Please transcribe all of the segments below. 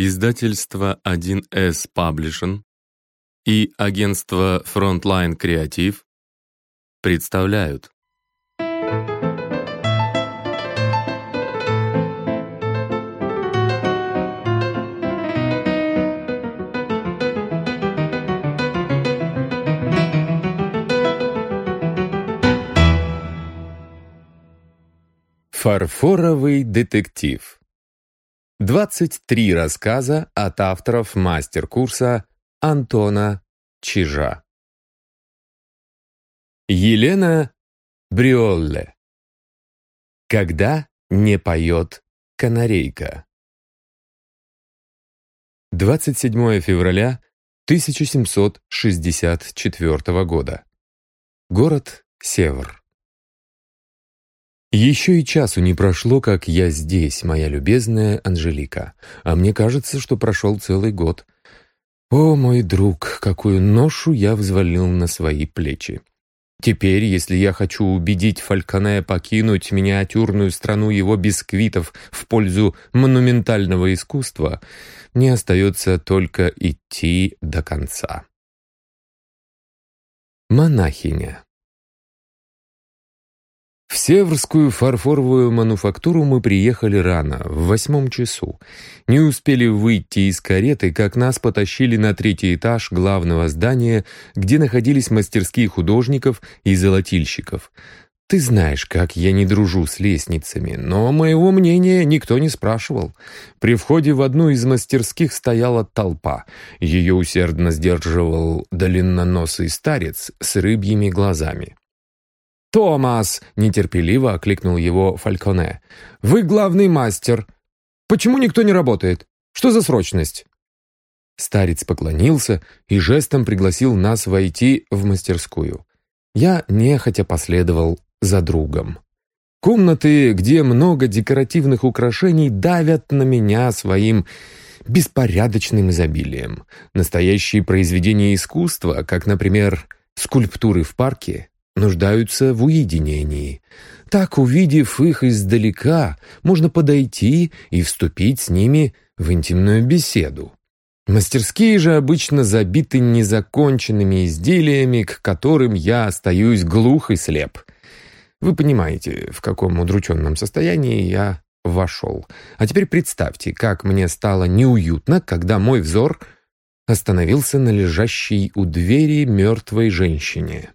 Издательство 1С Publishing и агентство Frontline Creative представляют. Фарфоровый детектив 23 рассказа от авторов мастер-курса Антона Чижа. Елена Бриолле. Когда не поет канарейка. 27 февраля 1764 года. Город Севр. Еще и часу не прошло, как я здесь, моя любезная Анжелика. А мне кажется, что прошел целый год. О, мой друг, какую ношу я взвалил на свои плечи. Теперь, если я хочу убедить Фальконе покинуть миниатюрную страну его бисквитов в пользу монументального искусства, мне остается только идти до конца. Монахиня в Северскую фарфоровую мануфактуру мы приехали рано, в восьмом часу. Не успели выйти из кареты, как нас потащили на третий этаж главного здания, где находились мастерские художников и золотильщиков. Ты знаешь, как я не дружу с лестницами, но моего мнения никто не спрашивал. При входе в одну из мастерских стояла толпа. Ее усердно сдерживал длинноносый старец с рыбьими глазами. «Томас!» — нетерпеливо окликнул его Фальконе. «Вы главный мастер. Почему никто не работает? Что за срочность?» Старец поклонился и жестом пригласил нас войти в мастерскую. Я нехотя последовал за другом. Комнаты, где много декоративных украшений, давят на меня своим беспорядочным изобилием. Настоящие произведения искусства, как, например, скульптуры в парке, нуждаются в уединении. Так, увидев их издалека, можно подойти и вступить с ними в интимную беседу. Мастерские же обычно забиты незаконченными изделиями, к которым я остаюсь глух и слеп. Вы понимаете, в каком удрученном состоянии я вошел. А теперь представьте, как мне стало неуютно, когда мой взор остановился на лежащей у двери мертвой женщине.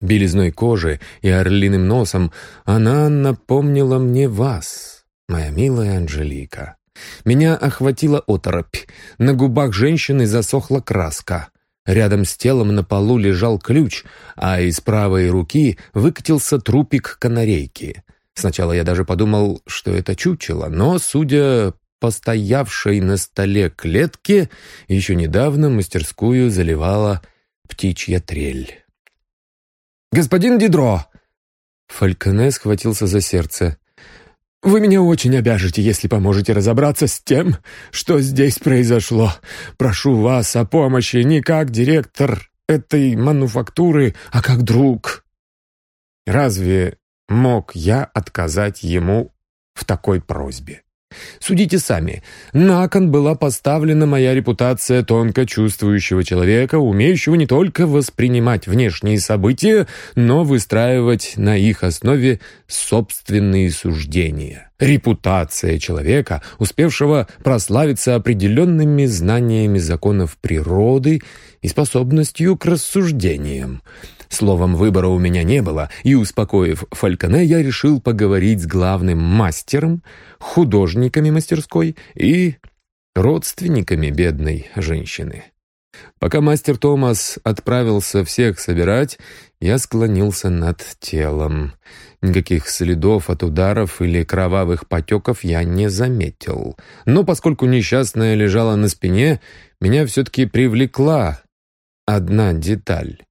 Белизной кожи и орлиным носом она напомнила мне вас, моя милая Анжелика. Меня охватила оторопь. На губах женщины засохла краска. Рядом с телом на полу лежал ключ, а из правой руки выкатился трупик канарейки. Сначала я даже подумал, что это чучело, но, судя по стоявшей на столе клетке, еще недавно мастерскую заливала птичья трель. «Господин Дидро!» Фальконе схватился за сердце. «Вы меня очень обяжете, если поможете разобраться с тем, что здесь произошло. Прошу вас о помощи не как директор этой мануфактуры, а как друг». Разве мог я отказать ему в такой просьбе? Судите сами. На кон была поставлена моя репутация тонко чувствующего человека, умеющего не только воспринимать внешние события, но выстраивать на их основе собственные суждения. Репутация человека, успевшего прославиться определенными знаниями законов природы и способностью к рассуждениям. Словом, выбора у меня не было, и, успокоив Фальконе, я решил поговорить с главным мастером, художниками мастерской и родственниками бедной женщины. Пока мастер Томас отправился всех собирать, я склонился над телом. Никаких следов от ударов или кровавых потеков я не заметил. Но поскольку несчастная лежала на спине, меня все-таки привлекла одна деталь.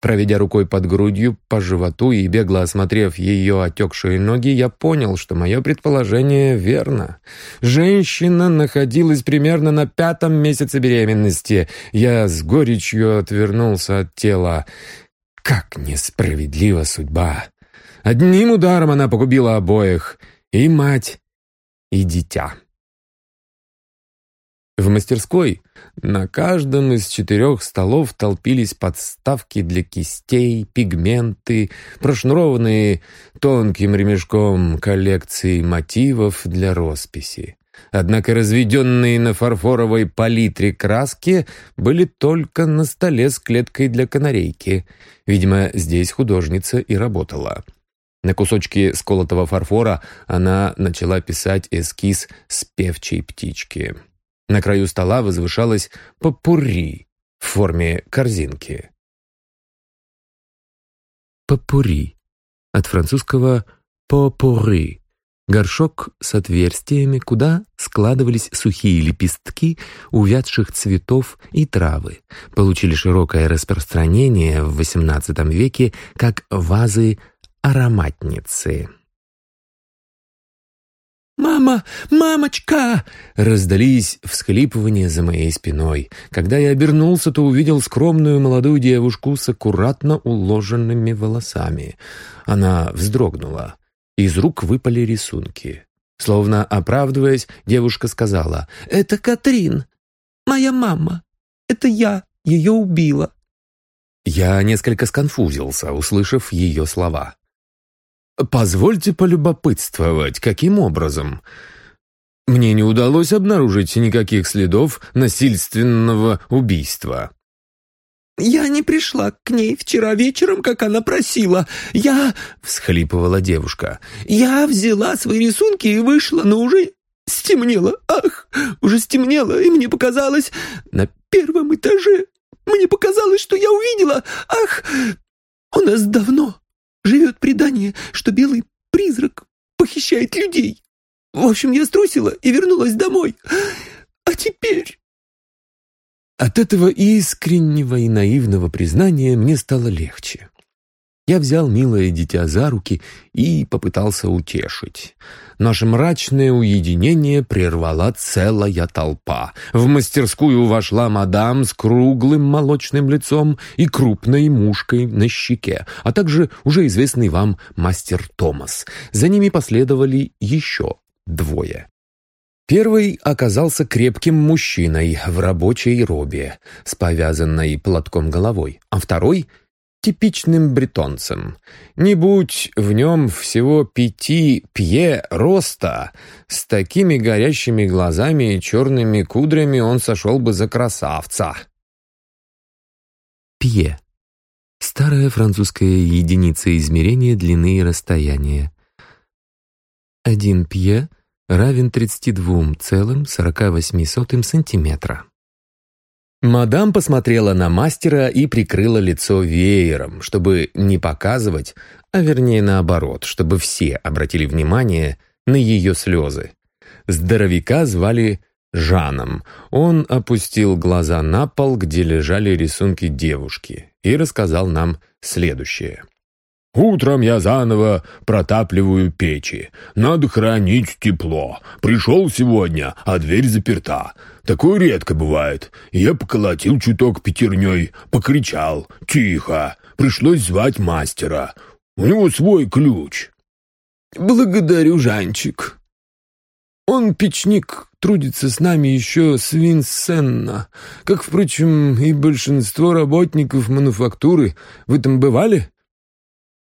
Проведя рукой под грудью, по животу и бегло осмотрев ее отекшие ноги, я понял, что мое предположение верно. Женщина находилась примерно на пятом месяце беременности. Я с горечью отвернулся от тела. Как несправедлива судьба! Одним ударом она погубила обоих — и мать, и дитя. Мастерской на каждом из четырех столов толпились подставки для кистей, пигменты, прошнурованные тонким ремешком коллекции мотивов для росписи. Однако разведенные на фарфоровой палитре краски были только на столе с клеткой для канарейки. Видимо, здесь художница и работала. На кусочке сколотого фарфора она начала писать эскиз с певчей птички. На краю стола возвышалась попури в форме корзинки. Попури. От французского «попурри» горшок с отверстиями, куда складывались сухие лепестки увядших цветов и травы, получили широкое распространение в XVIII веке как вазы-ароматницы. «Мама! Мамочка!» Раздались всхлипывания за моей спиной. Когда я обернулся, то увидел скромную молодую девушку с аккуратно уложенными волосами. Она вздрогнула. Из рук выпали рисунки. Словно оправдываясь, девушка сказала, «Это Катрин, моя мама. Это я ее убила». Я несколько сконфузился, услышав ее слова. «Позвольте полюбопытствовать, каким образом?» «Мне не удалось обнаружить никаких следов насильственного убийства». «Я не пришла к ней вчера вечером, как она просила. Я...» — всхлипывала девушка. «Я взяла свои рисунки и вышла, но уже стемнело. Ах, уже стемнело, и мне показалось... На первом этаже мне показалось, что я увидела... Ах, у нас давно живет предание, что белый призрак похищает людей. В общем, я струсила и вернулась домой. А теперь...» От этого искреннего и наивного признания мне стало легче. Я взял милое дитя за руки и попытался утешить. Наше мрачное уединение прервала целая толпа. В мастерскую вошла мадам с круглым молочным лицом и крупной мушкой на щеке, а также уже известный вам мастер Томас. За ними последовали еще двое. Первый оказался крепким мужчиной в рабочей робе с повязанной платком головой, а второй — типичным бретонцем. Не будь в нем всего пяти пье роста, с такими горящими глазами и черными кудрями он сошел бы за красавца. Пье. Старая французская единица измерения длины и расстояния. Один пье равен 32,48 сантиметра. Мадам посмотрела на мастера и прикрыла лицо веером, чтобы не показывать, а вернее наоборот, чтобы все обратили внимание на ее слезы. Здоровяка звали Жаном. Он опустил глаза на пол, где лежали рисунки девушки, и рассказал нам следующее. Утром я заново протапливаю печи. Надо хранить тепло. Пришел сегодня, а дверь заперта. Такое редко бывает. Я поколотил чуток пятерней, покричал. Тихо. Пришлось звать мастера. У него свой ключ. Благодарю, Жанчик. Он, печник, трудится с нами еще с Винсенна. Как, впрочем, и большинство работников мануфактуры. Вы там бывали?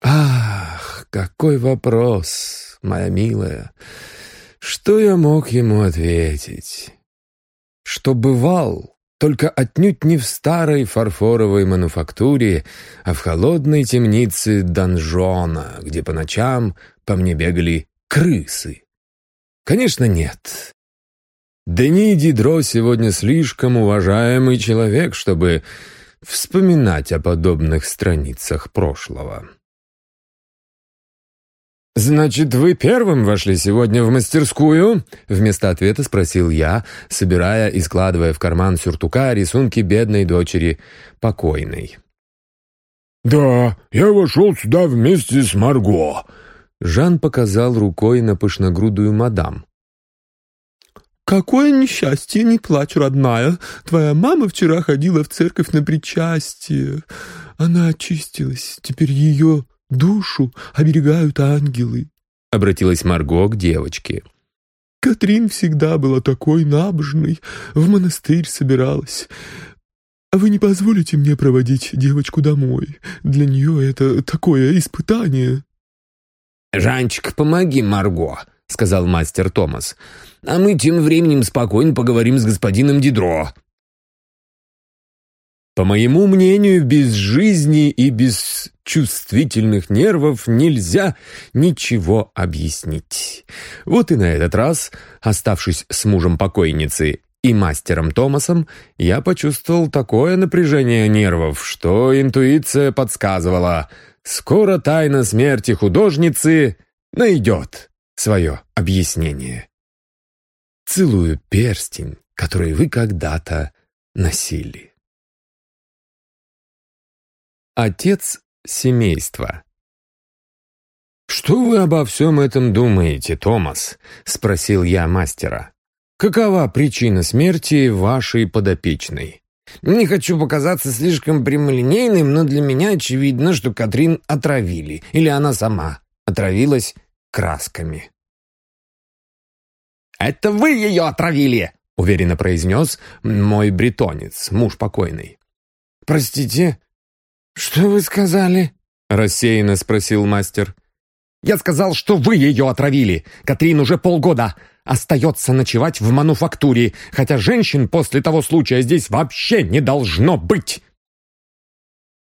Ах, какой вопрос, моя милая! Что я мог ему ответить? Что бывал, только отнюдь не в старой фарфоровой мануфактуре, а в холодной темнице донжона, где по ночам по мне бегали крысы. Конечно, нет. Дени Дидро сегодня слишком уважаемый человек, чтобы вспоминать о подобных страницах прошлого. «Значит, вы первым вошли сегодня в мастерскую?» Вместо ответа спросил я, собирая и складывая в карман сюртука рисунки бедной дочери покойной. «Да, я вошел сюда вместе с Марго». Жан показал рукой на пышногрудую мадам. «Какое несчастье, не плачь, родная. Твоя мама вчера ходила в церковь на причастие. Она очистилась, теперь ее душу оберегают ангелы», — обратилась Марго к девочке. Катрин всегда была такой набожной, в монастырь собиралась. А вы не позволите мне проводить девочку домой? Для нее это такое испытание». «Жанчик, помоги Марго», — сказал мастер Томас. «А мы тем временем спокойно поговорим с господином Дидро». По моему мнению, без жизни и без чувствительных нервов нельзя ничего объяснить. Вот и на этот раз, оставшись с мужем покойницы и мастером Томасом, я почувствовал такое напряжение нервов, что интуиция подсказывала, скоро тайна смерти художницы найдет свое объяснение. Целую перстень, который вы когда-то носили. Отец семейства. «Что вы обо всем этом думаете, Томас?» — спросил я мастера. «Какова причина смерти вашей подопечной?» «Не хочу показаться слишком прямолинейным, но для меня очевидно, что Катрин отравили, или она сама отравилась красками». «Это вы ее отравили!» — уверенно произнес мой бретонец, муж покойный. «Простите, «Что вы сказали?» — рассеянно спросил мастер. «Я сказал, что вы ее отравили. Катрин уже полгода остается ночевать в мануфактуре, хотя женщин после того случая здесь вообще не должно быть».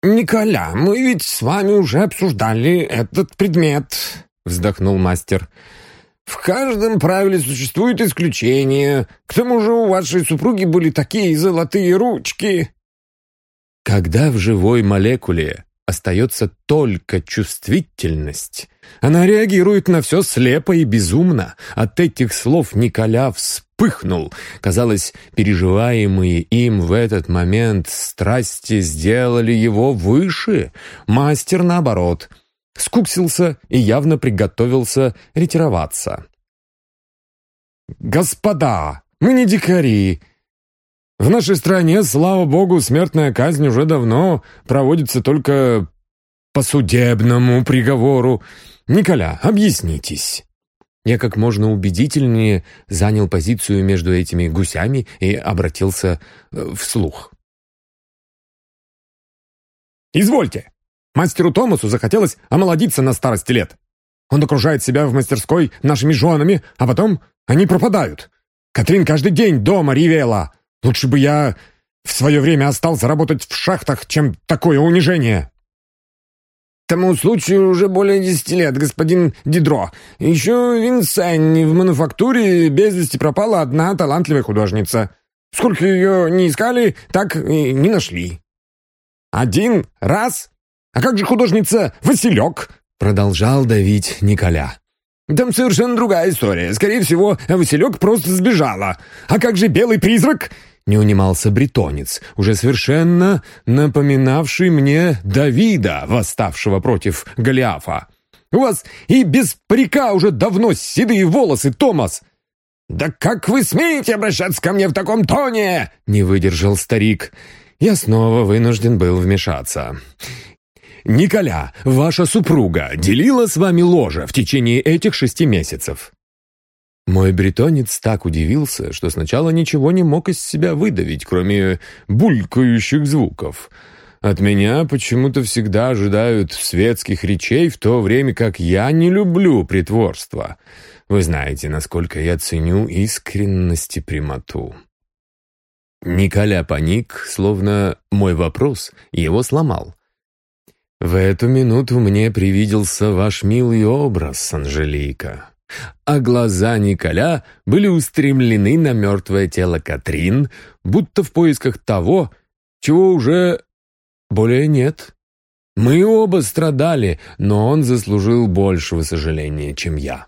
«Николя, мы ведь с вами уже обсуждали этот предмет», — вздохнул мастер. «В каждом правиле существует исключение. К тому же у вашей супруги были такие золотые ручки». Когда в живой молекуле остается только чувствительность, она реагирует на все слепо и безумно. От этих слов Николя вспыхнул. Казалось, переживаемые им в этот момент страсти сделали его выше. Мастер, наоборот, скуксился и явно приготовился ретироваться. «Господа, мы не дикари!» В нашей стране, слава богу, смертная казнь уже давно проводится только по судебному приговору. Николя, объяснитесь». Я как можно убедительнее занял позицию между этими гусями и обратился э, вслух. «Извольте! Мастеру Томасу захотелось омолодиться на старости лет. Он окружает себя в мастерской нашими женами, а потом они пропадают. Катрин каждый день дома ревела. Лучше бы я в свое время остался работать в шахтах, чем такое унижение». «Тому случаю уже более десяти лет, господин Дидро. Еще в Винсенне в мануфактуре без вести пропала одна талантливая художница. Сколько ее не искали, так и не нашли». «Один раз? А как же художница Василек?» Продолжал давить Николя. «Там совершенно другая история. Скорее всего, Василек просто сбежала. А как же белый призрак? Не унимался бретонец, уже совершенно напоминавший мне Давида, восставшего против Голиафа. «У вас и без парика уже давно седые волосы, Томас!» «Да как вы смеете обращаться ко мне в таком тоне?» — не выдержал старик. Я снова вынужден был вмешаться. «Николя, ваша супруга делила с вами ложе в течение этих шести месяцев?» Мой бретонец так удивился, что сначала ничего не мог из себя выдавить, кроме булькающих звуков. От меня почему-то всегда ожидают светских речей, в то время как я не люблю притворство. Вы знаете, насколько я ценю искренность и прямоту. Николя паник, словно мой вопрос его сломал. В эту минуту мне привиделся ваш милый образ, Анжелика а глаза Николя были устремлены на мертвое тело Катрин, будто в поисках того, чего уже более нет. Мы оба страдали, но он заслужил большего сожаления, чем я.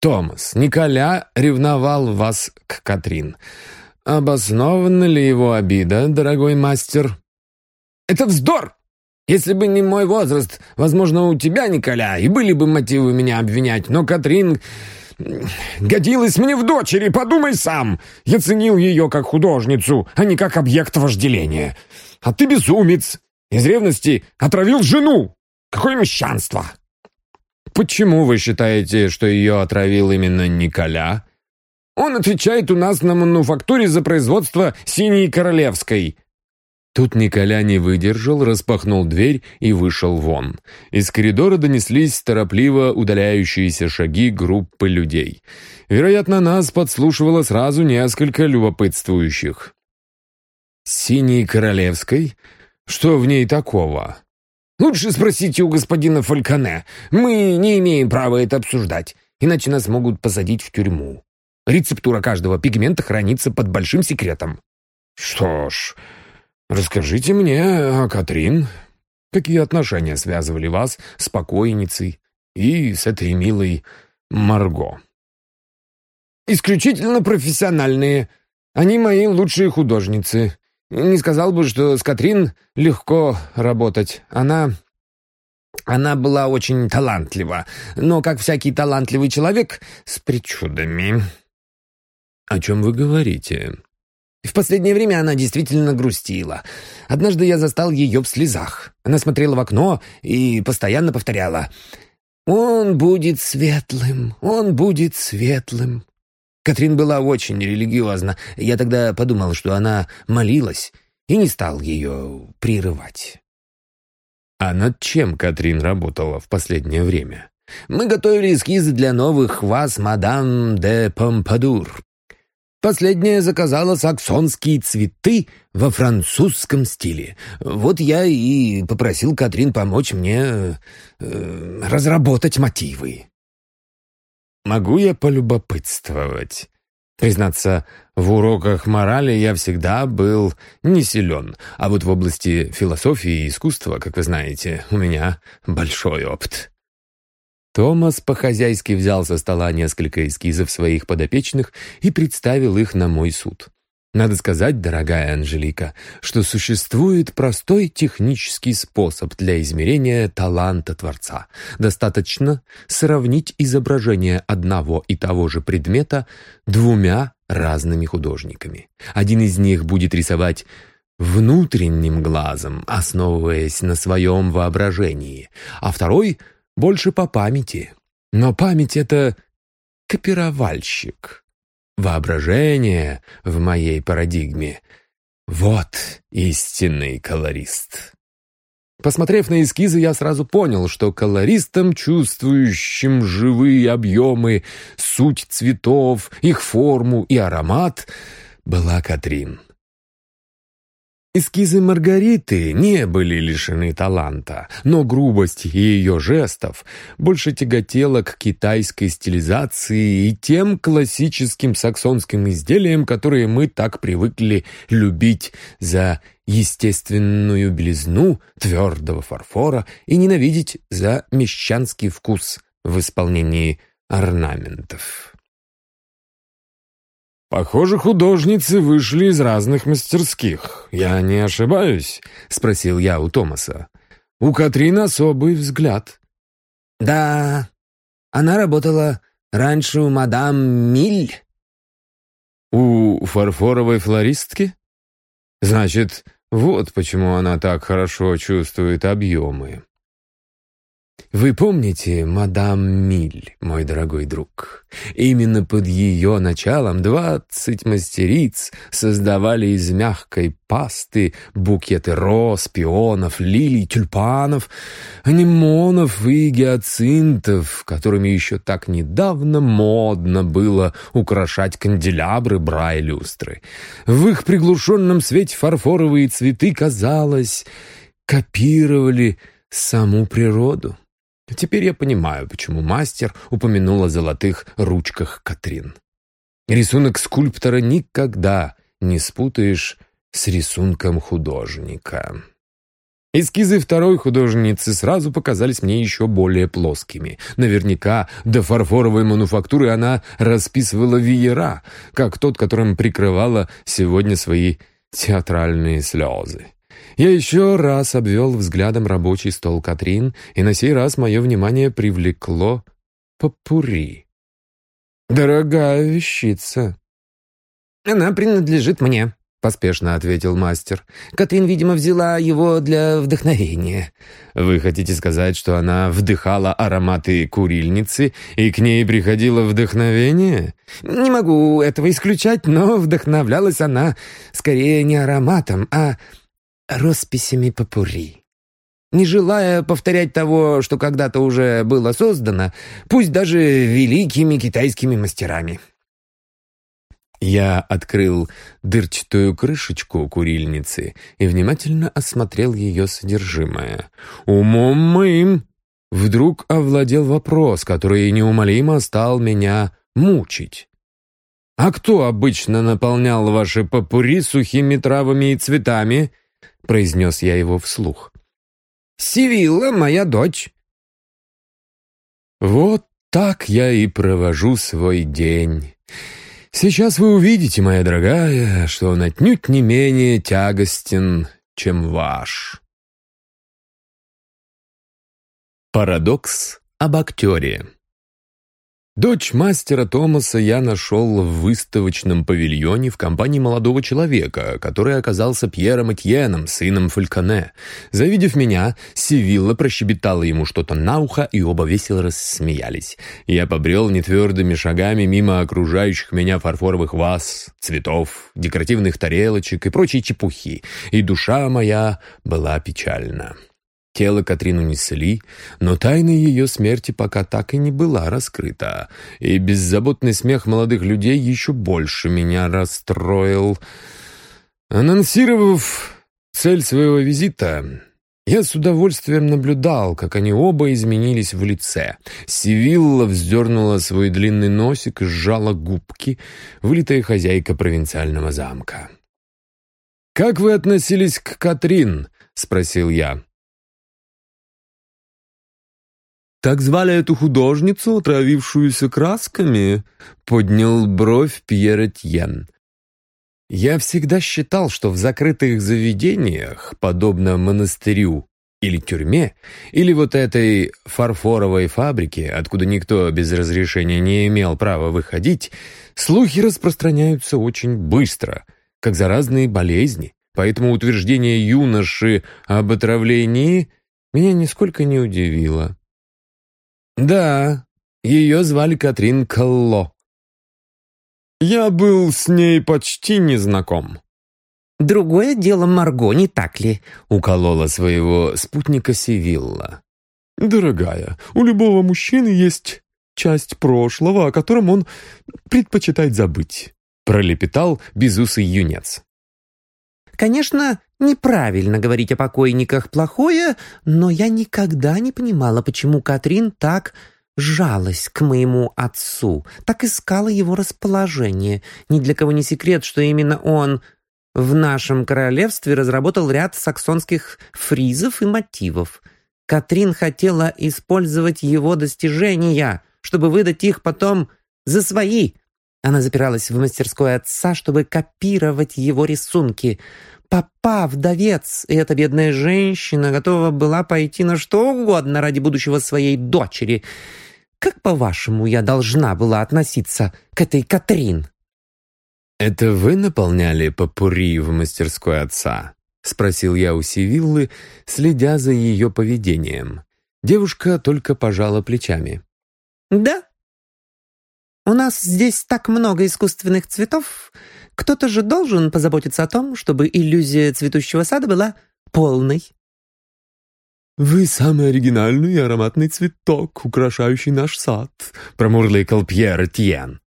Томас, Николя ревновал вас к Катрин. Обоснована ли его обида, дорогой мастер? «Это вздор!» Если бы не мой возраст, возможно, у тебя, Николя, и были бы мотивы меня обвинять, но Катрин годилась мне в дочери, подумай сам. Я ценил ее как художницу, а не как объект вожделения. А ты безумец. Из ревности отравил жену. Какое мещанство!» Почему вы считаете, что ее отравил именно Николя? Он отвечает у нас на мануфактуре за производство синей королевской. Тут Николя не выдержал, распахнул дверь и вышел вон. Из коридора донеслись торопливо удаляющиеся шаги группы людей. Вероятно, нас подслушивало сразу несколько любопытствующих. «Синей королевской? Что в ней такого?» «Лучше спросите у господина Фальконе. Мы не имеем права это обсуждать, иначе нас могут посадить в тюрьму. Рецептура каждого пигмента хранится под большим секретом». «Что ж...» «Расскажите мне о Катрин. Какие отношения связывали вас с покойницей и с этой милой Марго?» «Исключительно профессиональные. Они мои лучшие художницы. Не сказал бы, что с Катрин легко работать. Она... Она была очень талантлива, но, как всякий талантливый человек, с причудами». «О чем вы говорите?» В последнее время она действительно грустила. Однажды я застал ее в слезах. Она смотрела в окно и постоянно повторяла «Он будет светлым, он будет светлым». Катрин была очень религиозна. Я тогда подумал, что она молилась, и не стал ее прерывать. А над чем Катрин работала в последнее время? Мы готовили эскизы для новых вас, мадам де Помпадур. Последняя заказала саксонские цветы во французском стиле. Вот я и попросил Катрин помочь мне э, разработать мотивы. Могу я полюбопытствовать? Признаться, в уроках морали я всегда был не силен, а вот в области философии и искусства, как вы знаете, у меня большой опыт. Томас по-хозяйски взял со стола несколько эскизов своих подопечных и представил их на мой суд. Надо сказать, дорогая Анжелика, что существует простой технический способ для измерения таланта Творца. Достаточно сравнить изображение одного и того же предмета двумя разными художниками. Один из них будет рисовать внутренним глазом, основываясь на своем воображении, а второй — больше по памяти. Но память — это копировальщик. Воображение в моей парадигме — вот истинный колорист. Посмотрев на эскизы, я сразу понял, что колористом, чувствующим живые объемы, суть цветов, их форму и аромат, была Катрин. Эскизы Маргариты не были лишены таланта, но грубость ее жестов больше тяготела к китайской стилизации и тем классическим саксонским изделиям, которые мы так привыкли любить за естественную белизну твердого фарфора и ненавидеть за мещанский вкус в исполнении орнаментов. «Похоже, художницы вышли из разных мастерских. Я не ошибаюсь?» — спросил я у Томаса. «У Катрин особый взгляд». «Да, она работала раньше у мадам Миль». «У фарфоровой флористки?» «Значит, вот почему она так хорошо чувствует объемы». Вы помните мадам Миль, мой дорогой друг? Именно под ее началом двадцать мастериц создавали из мягкой пасты букеты роз, пионов, лилий, тюльпанов, анимонов и гиацинтов, которыми еще так недавно модно было украшать канделябры, бра и люстры. В их приглушенном свете фарфоровые цветы, казалось, копировали саму природу. Теперь я понимаю, почему мастер упомянул о золотых ручках Катрин. Рисунок скульптора никогда не спутаешь с рисунком художника. Эскизы второй художницы сразу показались мне еще более плоскими. Наверняка до фарфоровой мануфактуры она расписывала веера, как тот, которым прикрывала сегодня свои театральные слезы. Я еще раз обвел взглядом рабочий стол Катрин, и на сей раз мое внимание привлекло попури. Дорогая вещица. Она принадлежит мне. поспешно ответил мастер. «Катрин, видимо, взяла его для вдохновения». «Вы хотите сказать, что она вдыхала ароматы курильницы, и к ней приходило вдохновение?» «Не могу этого исключать, но вдохновлялась она скорее не ароматом, а росписями попури». Не желая повторять того, что когда-то уже было создано, пусть даже великими китайскими мастерами. Я открыл дырчатую крышечку курильницы и внимательно осмотрел ее содержимое. Умом моим вдруг овладел вопрос, который неумолимо стал меня мучить. «А кто обычно наполнял ваши попури сухими травами и цветами?» — произнес я его вслух. «Сивилла, моя дочь». Вот так я и провожу свой день. Сейчас вы увидите, моя дорогая, что он отнюдь не менее тягостен, чем ваш. Парадокс об актере Дочь мастера Томаса я нашел в выставочном павильоне в компании молодого человека, который оказался Пьером Этьеном, сыном Фальконе. Завидев меня, Сивилла прощебетала ему что-то на ухо, и оба весело рассмеялись. Я побрел нетвердыми шагами мимо окружающих меня фарфоровых ваз, цветов, декоративных тарелочек и прочей чепухи, и душа моя была печальна. Тело Катрин унесли, но тайна ее смерти пока так и не была раскрыта, и беззаботный смех молодых людей еще больше меня расстроил. Анонсировав цель своего визита, я с удовольствием наблюдал, как они оба изменились в лице. Сивилла вздернула свой длинный носик и сжала губки, вылитая хозяйка провинциального замка. «Как вы относились к Катрин?» — спросил я. «Так звали эту художницу, отравившуюся красками?» — поднял бровь Пьер Этьен. «Я всегда считал, что в закрытых заведениях, подобно монастырю или тюрьме, или вот этой фарфоровой фабрике, откуда никто без разрешения не имел права выходить, слухи распространяются очень быстро, как заразные болезни. Поэтому утверждение юноши об отравлении меня нисколько не удивило». «Да, ее звали Катрин Колло. Я был с ней почти не знаком». «Другое дело Марго, не так ли?» — уколола своего спутника Сивилла. «Дорогая, у любого мужчины есть часть прошлого, о котором он предпочитает забыть», — пролепетал безусый юнец. Конечно, неправильно говорить о покойниках плохое, но я никогда не понимала, почему Катрин так жалась к моему отцу, так искала его расположение. Ни для кого не секрет, что именно он в нашем королевстве разработал ряд саксонских фризов и мотивов. Катрин хотела использовать его достижения, чтобы выдать их потом за свои. Она запиралась в мастерской отца, чтобы копировать его рисунки — Папа, вдовец, и эта бедная женщина готова была пойти на что угодно ради будущего своей дочери. Как, по-вашему, я должна была относиться к этой Катрин?» «Это вы наполняли попури в мастерской отца?» — спросил я у Сивиллы, следя за ее поведением. Девушка только пожала плечами. «Да. У нас здесь так много искусственных цветов, кто-то же должен позаботиться о том, чтобы иллюзия цветущего сада была полной. «Вы самый оригинальный и ароматный цветок, украшающий наш сад», — промурлыкал Пьер Тьен.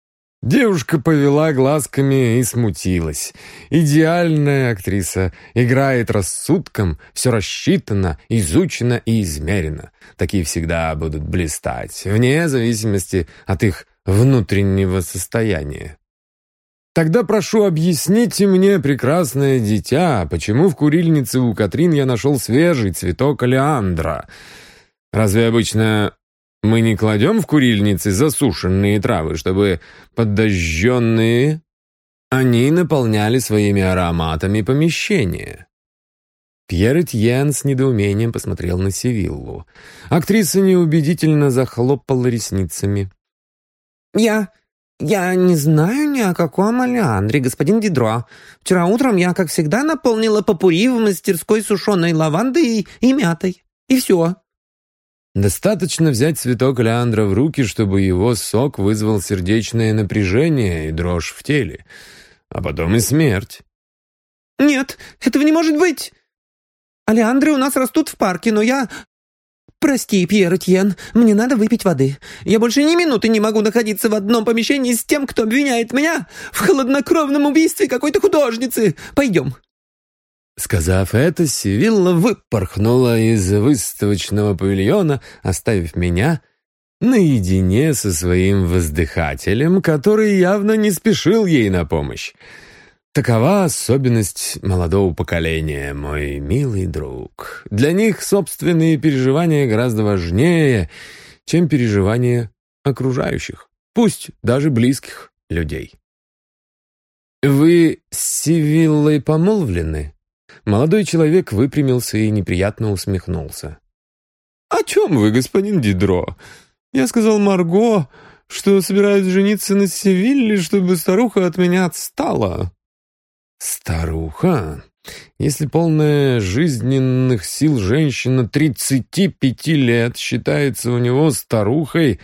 Девушка повела глазками и смутилась. Идеальная актриса, играет рассудком, все рассчитано, изучено и измерено. Такие всегда будут блистать, вне зависимости от их внутреннего состояния. Тогда прошу, объясните мне, прекрасное дитя, почему в курильнице у Катрин я нашел свежий цветок олеандра? Разве обычно мы не кладем в курильнице засушенные травы, чтобы подожженные они наполняли своими ароматами помещение?» Пьер Этьен с недоумением посмотрел на Севиллу. Актриса неубедительно захлопала ресницами. «Я «Я не знаю ни о каком Алеандре, господин Дидро. Вчера утром я, как всегда, наполнила попури в мастерской сушеной лавандой и, и мятой. И все». Достаточно взять цветок Леандра в руки, чтобы его сок вызвал сердечное напряжение и дрожь в теле, а потом и смерть. «Нет, этого не может быть! Алеандры у нас растут в парке, но я «Прости, Пьер Этьен, мне надо выпить воды. Я больше ни минуты не могу находиться в одном помещении с тем, кто обвиняет меня в холоднокровном убийстве какой-то художницы. Пойдем». Сказав это, Сивилла выпорхнула из выставочного павильона, оставив меня наедине со своим воздыхателем, который явно не спешил ей на помощь. Такова особенность молодого поколения, мой милый друг. Для них собственные переживания гораздо важнее, чем переживания окружающих, пусть даже близких людей. «Вы с Сивиллой помолвлены?» Молодой человек выпрямился и неприятно усмехнулся. «О чем вы, господин Дидро? Я сказал Марго, что собираюсь жениться на Севилле, чтобы старуха от меня отстала». Старуха? Если полная жизненных сил женщина 35 лет считается у него старухой,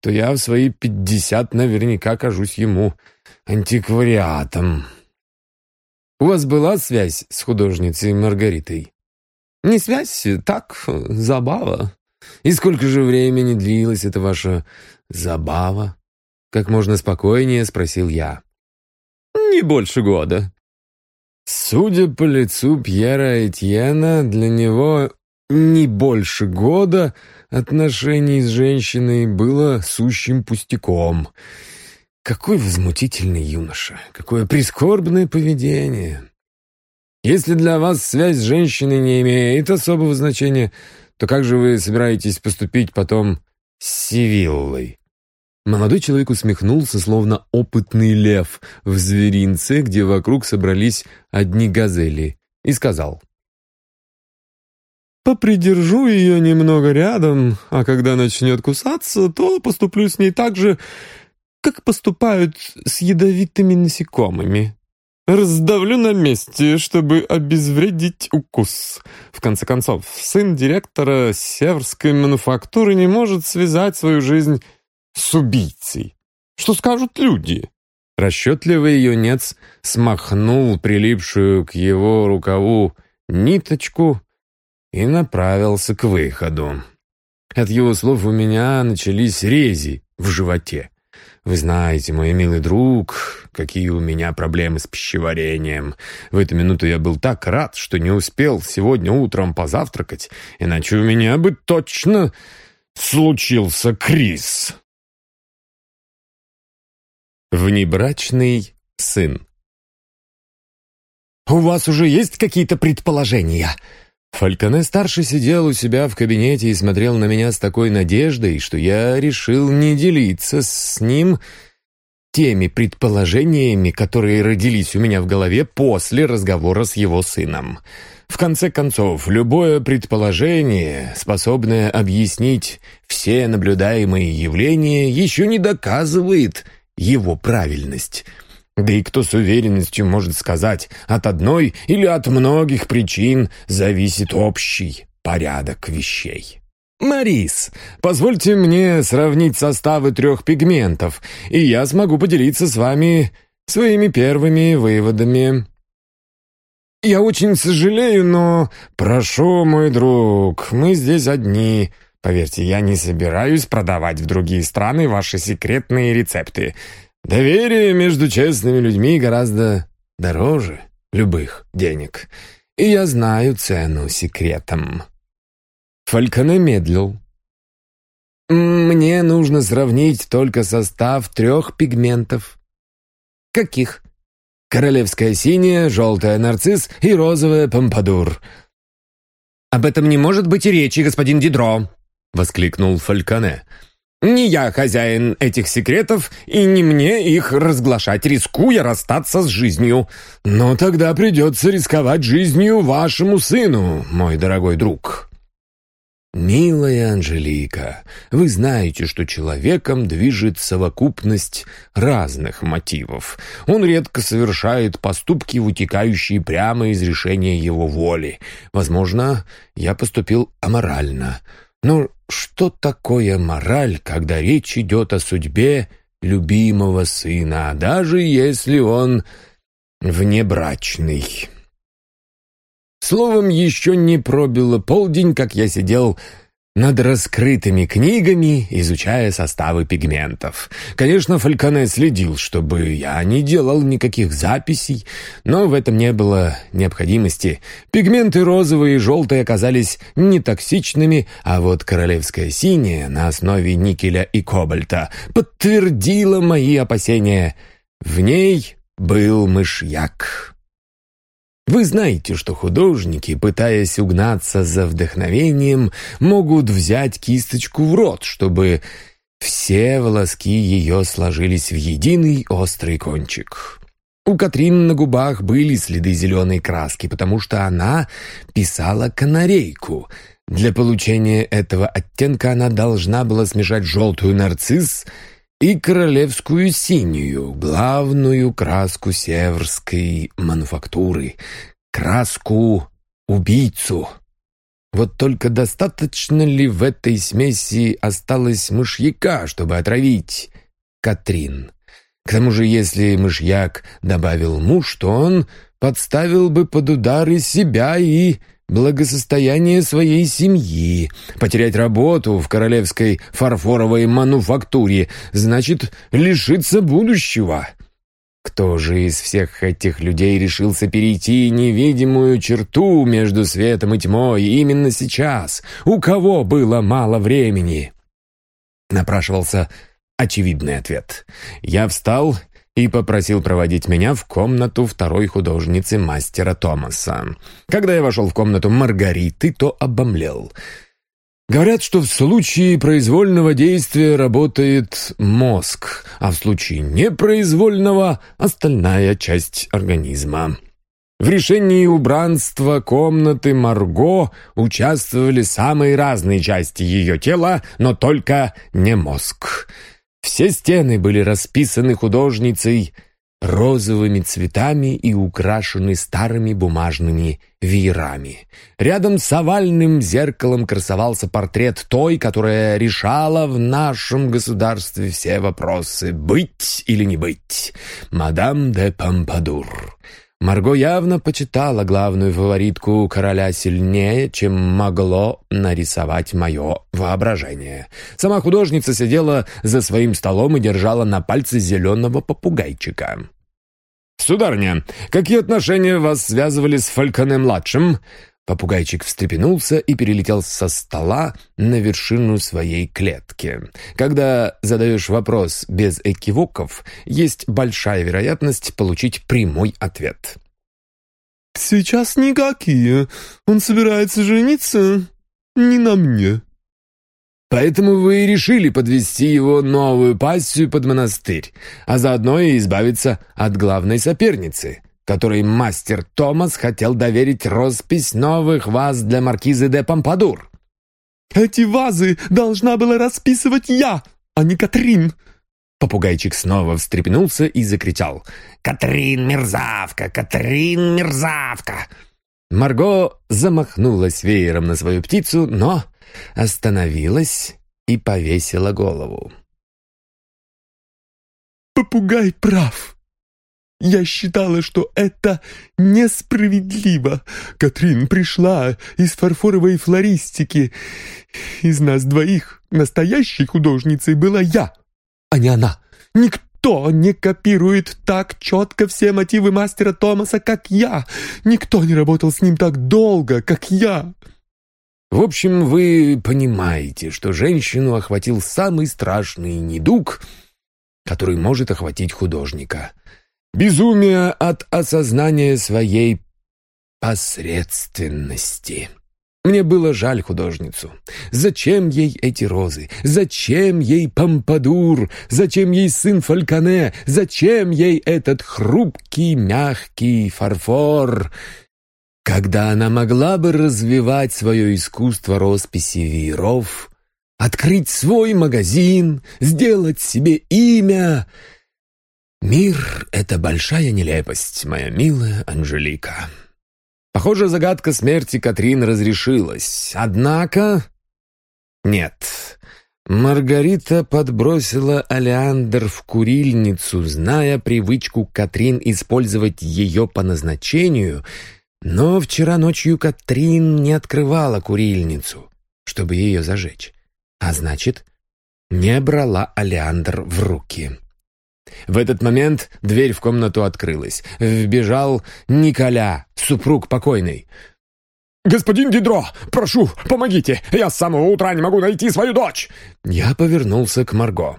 то я в свои 50 наверняка кажусь ему антиквариатом. У вас была связь с художницей Маргаритой? Не связь, так, забава. И сколько же времени длилась эта ваша забава? Как можно спокойнее спросил я. Не больше года. Судя по лицу Пьера Этьена, для него не больше года отношений с женщиной было сущим пустяком. Какой возмутительный юноша, какое прискорбное поведение. Если для вас связь с женщиной не имеет особого значения, то как же вы собираетесь поступить потом с Сивиллой? Молодой человек усмехнулся, словно опытный лев в зверинце, где вокруг собрались одни газели, и сказал. «Попридержу ее немного рядом, а когда начнет кусаться, то поступлю с ней так же, как поступают с ядовитыми насекомыми. Раздавлю на месте, чтобы обезвредить укус. В конце концов, сын директора северской мануфактуры не может связать свою жизнь с убийцей. Что скажут люди?» Расчетливый юнец смахнул прилипшую к его рукаву ниточку и направился к выходу. От его слов у меня начались рези в животе. Вы знаете, мой милый друг, какие у меня проблемы с пищеварением. В эту минуту я был так рад, что не успел сегодня утром позавтракать, иначе у меня бы точно случился криз. Внебрачный сын. «У вас уже есть какие-то предположения?» Фальконе-старший сидел у себя в кабинете и смотрел на меня с такой надеждой, что я решил не делиться с ним теми предположениями, которые родились у меня в голове после разговора с его сыном. В конце концов, любое предположение, способное объяснить все наблюдаемые явления, еще не доказывает – его правильность. Да и кто с уверенностью может сказать, от одной или от многих причин зависит общий порядок вещей. «Марис, позвольте мне сравнить составы трех пигментов, и я смогу поделиться с вами своими первыми выводами». «Я очень сожалею, но...» «Прошу, мой друг, мы здесь одни. Поверьте, я не собираюсь продавать в другие страны ваши секретные рецепты. Доверие между честными людьми гораздо дороже любых денег. И я знаю цену секретам». Фальконе медлил. «Мне нужно сравнить только состав трех пигментов». «Каких?» «Королевская синяя, желтая нарцисс и розовая помпадур». «Об этом не может быть и речи, господин Дидро», — воскликнул Фальконе. «Не я хозяин этих секретов, и не мне их разглашать, рискуя расстаться с жизнью. Но тогда придется рисковать жизнью вашему сыну, мой дорогой друг». «Милая Анжелика, вы знаете, что человеком движет совокупность разных мотивов. Он редко совершает поступки, вытекающие прямо из решения его воли. Возможно, я поступил аморально. Но что такое мораль, когда речь идет о судьбе любимого сына, даже если он внебрачный?» Словом, еще не пробило полдень, как я сидел над раскрытыми книгами, изучая составы пигментов. Конечно, Фальконе следил, чтобы я не делал никаких записей, но в этом не было необходимости. Пигменты розовые и желтые оказались нетоксичными, а вот королевская синяя на основе никеля и кобальта подтвердила мои опасения. В ней был мышьяк. Вы знаете, что художники, пытаясь угнаться за вдохновением, могут взять кисточку в рот, чтобы все волоски ее сложились в единый острый кончик. У Катрин на губах были следы зеленой краски, потому что она писала канарейку. Для получения этого оттенка она должна была смешать желтую нарцисс и королевскую синюю, главную краску северской мануфактуры, краску убийцу. Вот только достаточно ли в этой смеси осталось мышьяка, чтобы отравить Катрин? К тому же, если мышьяк добавил муж, то он подставил бы под удары себя и благосостояние своей семьи. Потерять работу в королевской фарфоровой мануфактуре значит лишиться будущего. Кто же из всех этих людей решился перейти невидимую черту между светом и тьмой именно сейчас? У кого было мало времени? Напрашивался очевидный ответ. Я встал и попросил проводить меня в комнату второй художницы мастера Томаса. Когда я вошел в комнату Маргариты, то обомлел. Говорят, что в случае произвольного действия работает мозг, а в случае непроизвольного — остальная часть организма. В решении убранства комнаты Марго участвовали самые разные части ее тела, но только не мозг — все стены были расписаны художницей розовыми цветами и украшены старыми бумажными веерами. Рядом с овальным зеркалом красовался портрет той, которая решала в нашем государстве все вопросы «быть или не быть» — мадам де Помпадур. Марго явно почитала главную фаворитку короля сильнее, чем могло нарисовать мое воображение. Сама художница сидела за своим столом и держала на пальце зеленого попугайчика. «Сударыня, какие отношения вас связывали с Фальконе-младшим?» Попугайчик встрепенулся и перелетел со стола на вершину своей клетки. Когда задаешь вопрос без экивоков, есть большая вероятность получить прямой ответ. «Сейчас никакие. Он собирается жениться не на мне». «Поэтому вы и решили подвести его новую пассию под монастырь, а заодно и избавиться от главной соперницы» которой мастер Томас хотел доверить роспись новых ваз для маркизы де Помпадур. «Эти вазы должна была расписывать я, а не Катрин!» Попугайчик снова встрепенулся и закричал. «Катрин мерзавка! Катрин мерзавка!» Марго замахнулась веером на свою птицу, но остановилась и повесила голову. «Попугай прав!» Я считала, что это несправедливо. Катрин пришла из фарфоровой флористики. Из нас двоих настоящей художницей была я, а не она. Никто не копирует так четко все мотивы мастера Томаса, как я. Никто не работал с ним так долго, как я. В общем, вы понимаете, что женщину охватил самый страшный недуг, который может охватить художника — Безумие от осознания своей посредственности. Мне было жаль художницу. Зачем ей эти розы? Зачем ей помпадур? Зачем ей сын Фальконе? Зачем ей этот хрупкий, мягкий фарфор? когда она могла бы развивать свое искусство росписи вееров, открыть свой магазин, сделать себе имя. Мир — это большая нелепость, моя милая Анжелика. Похоже, загадка смерти Катрин разрешилась. Однако... Нет. Маргарита подбросила Алеандр в курильницу, зная привычку Катрин использовать ее по назначению, но вчера ночью Катрин не открывала курильницу, чтобы ее зажечь, а значит, не брала Алеандр в руки. В этот момент дверь в комнату открылась. Вбежал Николя, супруг покойной. «Господин Дидро, прошу, помогите! Я с самого утра не могу найти свою дочь!» Я повернулся к Марго.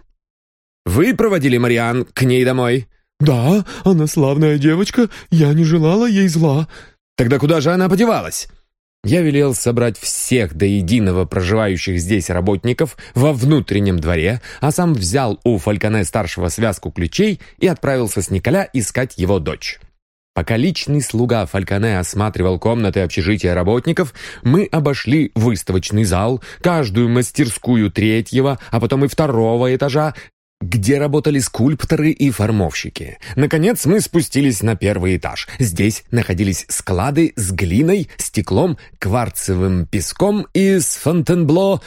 «Вы проводили Мариан к ней домой?» «Да, она славная девочка, я не желала ей зла». «Тогда куда же она подевалась?» Я велел собрать всех до единого проживающих здесь работников во внутреннем дворе, а сам взял у Фальконе-старшего связку ключей и отправился с Николя искать его дочь. Пока личный слуга Фальконе осматривал комнаты общежития работников, мы обошли выставочный зал, каждую мастерскую третьего, а потом и второго этажа, где работали скульпторы и формовщики. Наконец мы спустились на первый этаж. Здесь находились склады с глиной, стеклом, кварцевым песком из Фонтенбло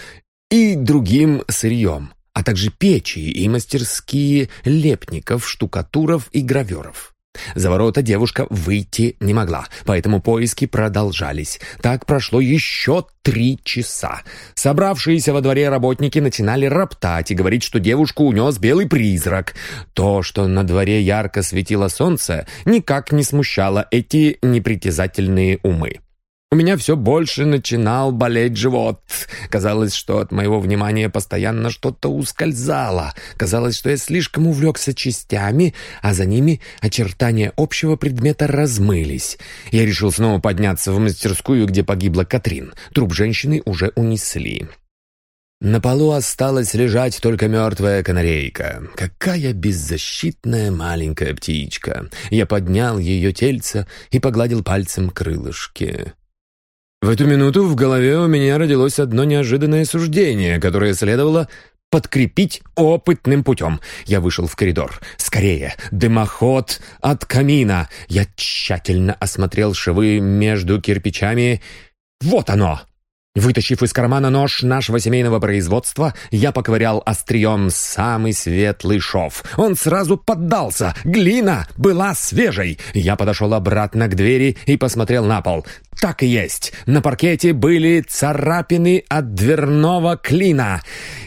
и другим сырьем, а также печи и мастерские лепников, штукатуров и граверов. За ворота девушка выйти не могла, поэтому поиски продолжались. Так прошло еще три часа. Собравшиеся во дворе работники начинали роптать и говорить, что девушку унес белый призрак. То, что на дворе ярко светило солнце, никак не смущало эти непритязательные умы. У меня все больше начинал болеть живот. Казалось, что от моего внимания постоянно что-то ускользало. Казалось, что я слишком увлекся частями, а за ними очертания общего предмета размылись. Я решил снова подняться в мастерскую, где погибла Катрин. Труп женщины уже унесли. На полу осталась лежать только мертвая канарейка. Какая беззащитная маленькая птичка. Я поднял ее тельце и погладил пальцем крылышки. В эту минуту в голове у меня родилось одно неожиданное суждение, которое следовало подкрепить опытным путем. Я вышел в коридор. Скорее, дымоход от камина. Я тщательно осмотрел швы между кирпичами. Вот оно! Вытащив из кармана нож нашего семейного производства, я поковырял острием самый светлый шов. Он сразу поддался. Глина была свежей. Я подошел обратно к двери и посмотрел на пол. Так и есть. На паркете были царапины от дверного клина.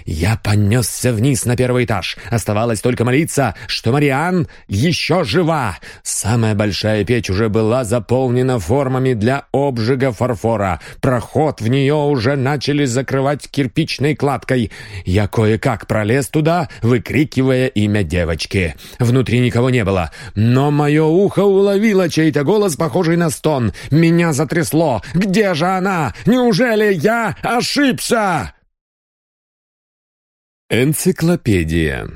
Я понесся вниз на первый этаж. Оставалось только молиться, что Мариан еще жива. Самая большая печь уже была заполнена формами для обжига фарфора. Проход в нее уже начали закрывать кирпичной кладкой. Я кое-как пролез туда, выкрикивая имя девочки. Внутри никого не было, но мое ухо уловило чей-то голос, похожий на стон. Меня затрясло. «Где же она? Неужели я ошибся?» Энциклопедия.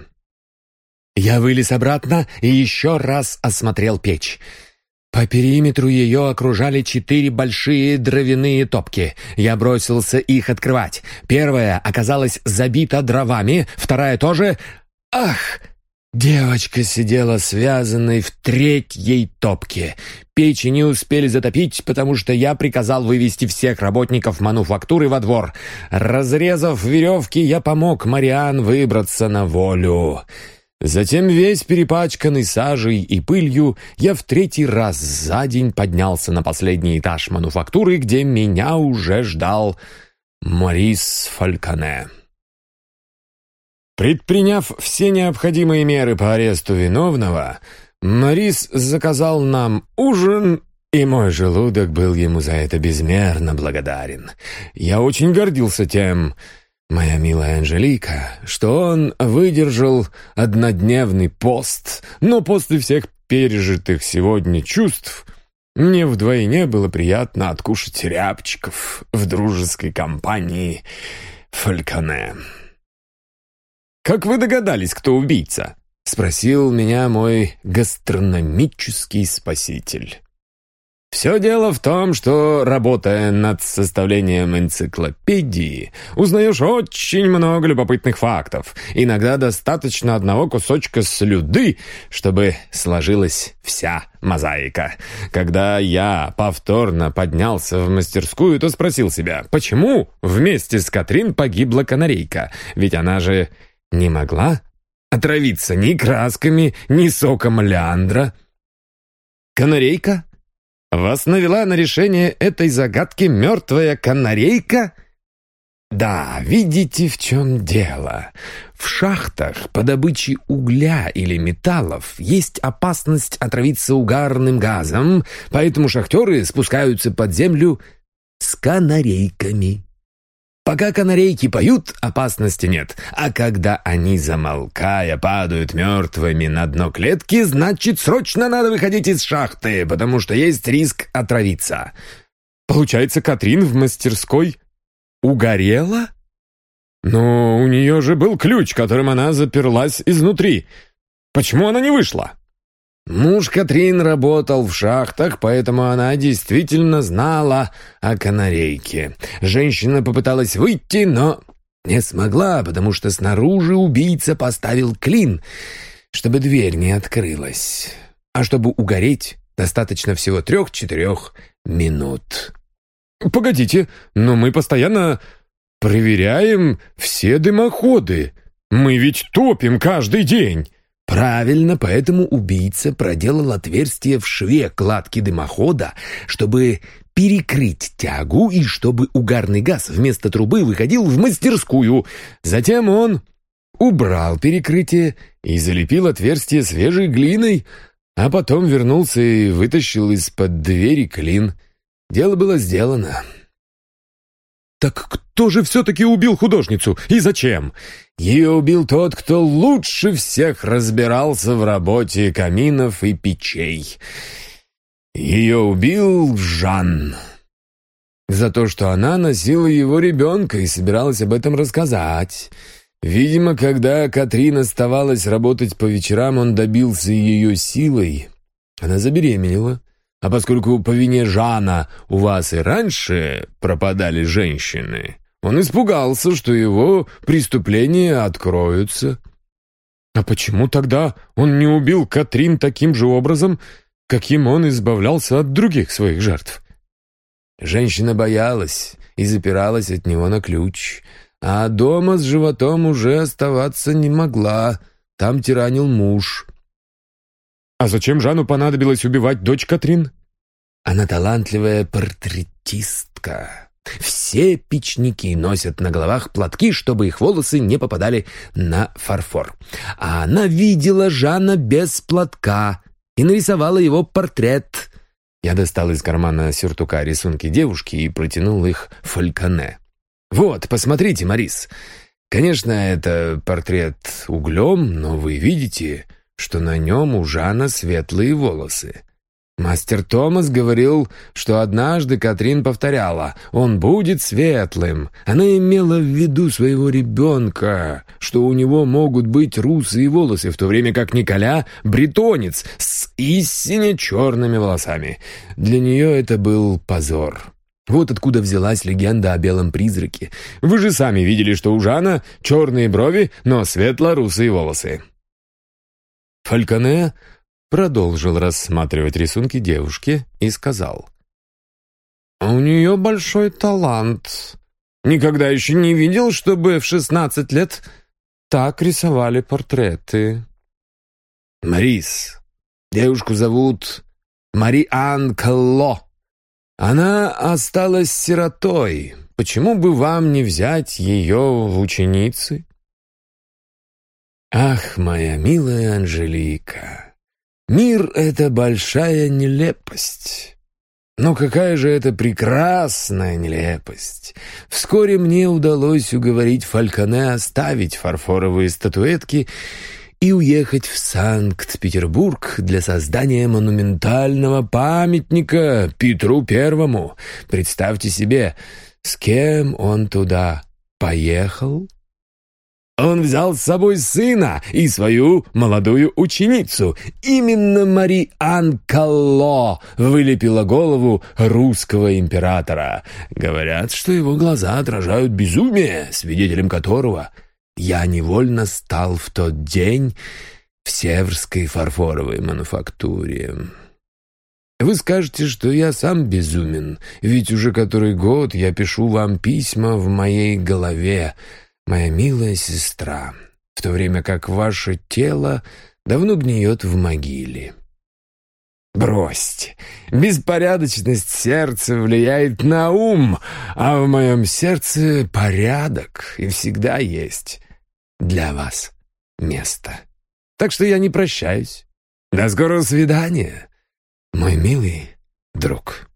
Я вылез обратно и еще раз осмотрел печь. По периметру ее окружали четыре большие дровяные топки. Я бросился их открывать. Первая оказалась забита дровами, вторая тоже... Ах! Девочка сидела связанной в третьей топке. Печи не успели затопить, потому что я приказал вывести всех работников мануфактуры во двор. Разрезав веревки, я помог Мариан выбраться на волю. Затем весь перепачканный сажей и пылью, я в третий раз за день поднялся на последний этаж мануфактуры, где меня уже ждал Морис Фальконе. Предприняв все необходимые меры по аресту виновного, Морис заказал нам ужин, и мой желудок был ему за это безмерно благодарен. Я очень гордился тем, моя милая Анжелика, что он выдержал однодневный пост, но после всех пережитых сегодня чувств мне вдвойне было приятно откушать рябчиков в дружеской компании Фальконе. «Как вы догадались, кто убийца?» — спросил меня мой гастрономический спаситель. Все дело в том, что, работая над составлением энциклопедии, узнаешь очень много любопытных фактов. Иногда достаточно одного кусочка слюды, чтобы сложилась вся мозаика. Когда я повторно поднялся в мастерскую, то спросил себя, почему вместе с Катрин погибла канарейка? Ведь она же не могла отравиться ни красками, ни соком леандра. Канарейка вас навела на решение этой загадки мертвая канарейка? Да, видите, в чем дело. В шахтах по добыче угля или металлов есть опасность отравиться угарным газом, поэтому шахтеры спускаются под землю с канарейками. Пока канарейки поют, опасности нет. А когда они, замолкая, падают мертвыми на дно клетки, значит, срочно надо выходить из шахты, потому что есть риск отравиться. Получается, Катрин в мастерской угорела? Но у нее же был ключ, которым она заперлась изнутри. Почему она не вышла? Муж Катрин работал в шахтах, поэтому она действительно знала о канарейке. Женщина попыталась выйти, но не смогла, потому что снаружи убийца поставил клин, чтобы дверь не открылась. А чтобы угореть, достаточно всего трех-четырех минут. «Погодите, но мы постоянно проверяем все дымоходы. Мы ведь топим каждый день». Правильно, поэтому убийца проделал отверстие в шве кладки дымохода, чтобы перекрыть тягу и чтобы угарный газ вместо трубы выходил в мастерскую. Затем он убрал перекрытие и залепил отверстие свежей глиной, а потом вернулся и вытащил из-под двери клин. Дело было сделано. «Так кто же все-таки убил художницу и зачем?» Ее убил тот, кто лучше всех разбирался в работе каминов и печей. Ее убил Жан. За то, что она носила его ребенка и собиралась об этом рассказать. Видимо, когда Катрин оставалась работать по вечерам, он добился ее силой. Она забеременела. А поскольку по вине Жана у вас и раньше пропадали женщины, он испугался, что его преступления откроются. А почему тогда он не убил Катрин таким же образом, каким он избавлялся от других своих жертв? Женщина боялась и запиралась от него на ключ, а дома с животом уже оставаться не могла, там тиранил муж. А зачем Жану понадобилось убивать дочь Катрин? Она талантливая портретистка. Все печники носят на головах платки, чтобы их волосы не попадали на фарфор. А она видела Жана без платка и нарисовала его портрет. Я достал из кармана сюртука рисунки девушки и протянул их Фальконе. «Вот, посмотрите, Марис. Конечно, это портрет углем, но вы видите, что на нем у Жана светлые волосы. Мастер Томас говорил, что однажды Катрин повторяла «Он будет светлым». Она имела в виду своего ребенка, что у него могут быть русые волосы, в то время как Николя — бретонец с истинно черными волосами. Для нее это был позор. Вот откуда взялась легенда о белом призраке. Вы же сами видели, что у Жана черные брови, но светло-русые волосы. Фальконе продолжил рассматривать рисунки девушки и сказал. «У нее большой талант. Никогда еще не видел, чтобы в шестнадцать лет так рисовали портреты». «Марис, девушку зовут Мари-Ан Кло. Она осталась сиротой. Почему бы вам не взять ее в ученицы?» «Ах, моя милая Анжелика!» Мир — это большая нелепость. Но какая же это прекрасная нелепость! Вскоре мне удалось уговорить Фальконе оставить фарфоровые статуэтки и уехать в Санкт-Петербург для создания монументального памятника Петру Первому. Представьте себе, с кем он туда поехал? Он взял с собой сына и свою молодую ученицу. Именно Мари Ан Калло вылепила голову русского императора. Говорят, что его глаза отражают безумие, свидетелем которого я невольно стал в тот день в Северской фарфоровой мануфактуре. Вы скажете, что я сам безумен, ведь уже который год я пишу вам письма в моей голове, моя милая сестра, в то время как ваше тело давно гниет в могиле. Бросьте, беспорядочность сердца влияет на ум, а в моем сердце порядок и всегда есть для вас место. Так что я не прощаюсь. До скорого свидания, мой милый друг».